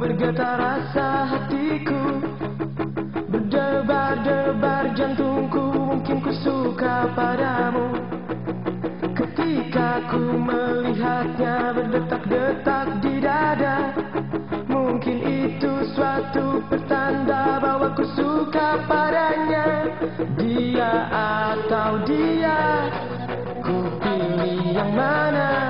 Bergetar rasa hatiku. Berdebar-debar jantungku Mungkin ku suka padamu. Ketika ku melihatnya berdetak-detak di dada Mungkin itu suatu pertanda bahwa ku suka padanya. Dia atau dia Ku pilih yang mana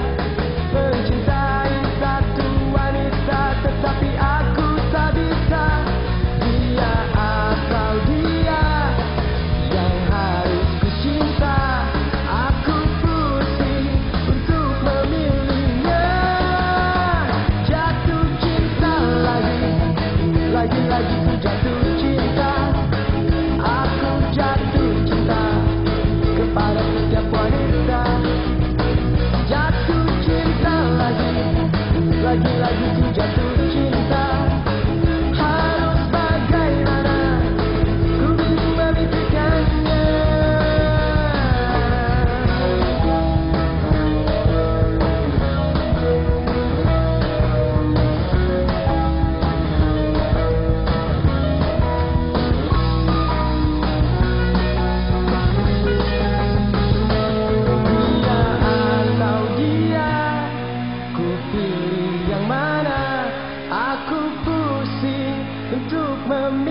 Kepada setiap wanita. Jatuh cinta lagi Lagi-lagi ku jatuh pilih